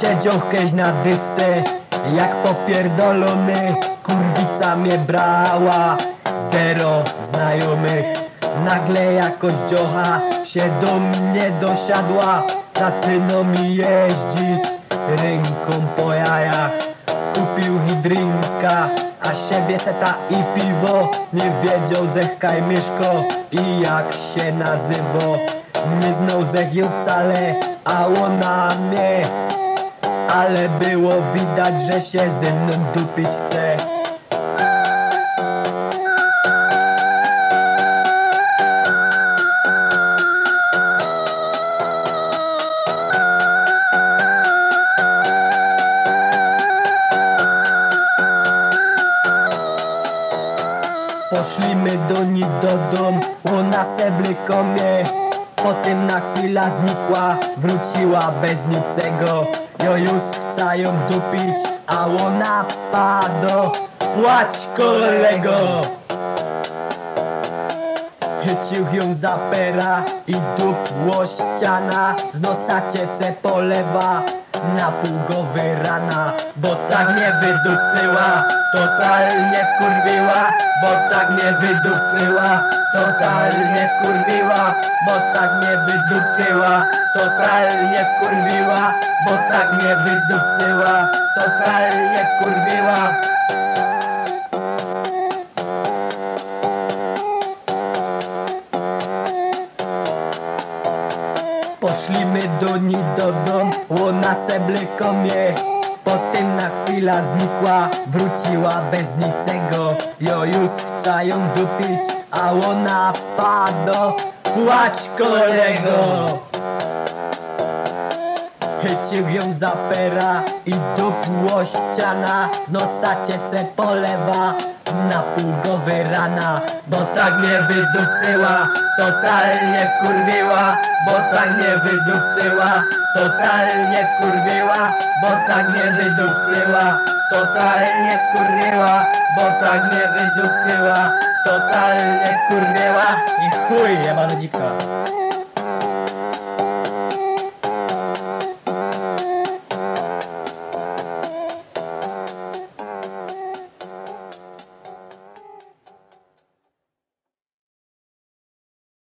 Siedział kiedyś na dysce, jak popierdolony Kurwica mnie brała, zero znajomych Nagle jakoś dziocha się do mnie dosiadła. Zaczynał mi jeździć ręką po jajach Kupił mi drinka, a siebie seta i piwo. Nie wiedział zechkaj myszko i jak się nazywa Nie znał zech ją wcale, a ona mnie. Ale było widać, że się ze mną dupić chce Poszlimy do nich do dom, ona se blikomie Potem na chwila znikła, wróciła bez niczego. Jo już chcę ją dupić, a ona pado Płać kolego! Chycił ją za pera i dupło ściana Z nosa ciece polewa na pół go wyrana Bo tak mnie wyducyła, totalnie wkurwiła Bo tak mnie wyducyła, totalnie wkurwiła Bo tak mnie wyducyła, totalnie wkurwiła Bo tak mnie wyducyła, totalnie wkurwiła Poszlimy do niej do dom, ona se mlekomie Potem na chwila znikła, wróciła bez niczego. Jo już chcę ją dupić, a ona pado Płać kolego! Chycił ją za pera i dupło ściana Nosa ciece polewa na pół go wyrana Bo tak mnie wyducyła, totalnie wkurwiła Bo tak mnie wyducyła, totalnie wkurwiła Bo tak mnie wyducyła, totalnie wkurwiła Bo tak mnie wyducyła, totalnie wkurwiła. I chuj, jebana dzika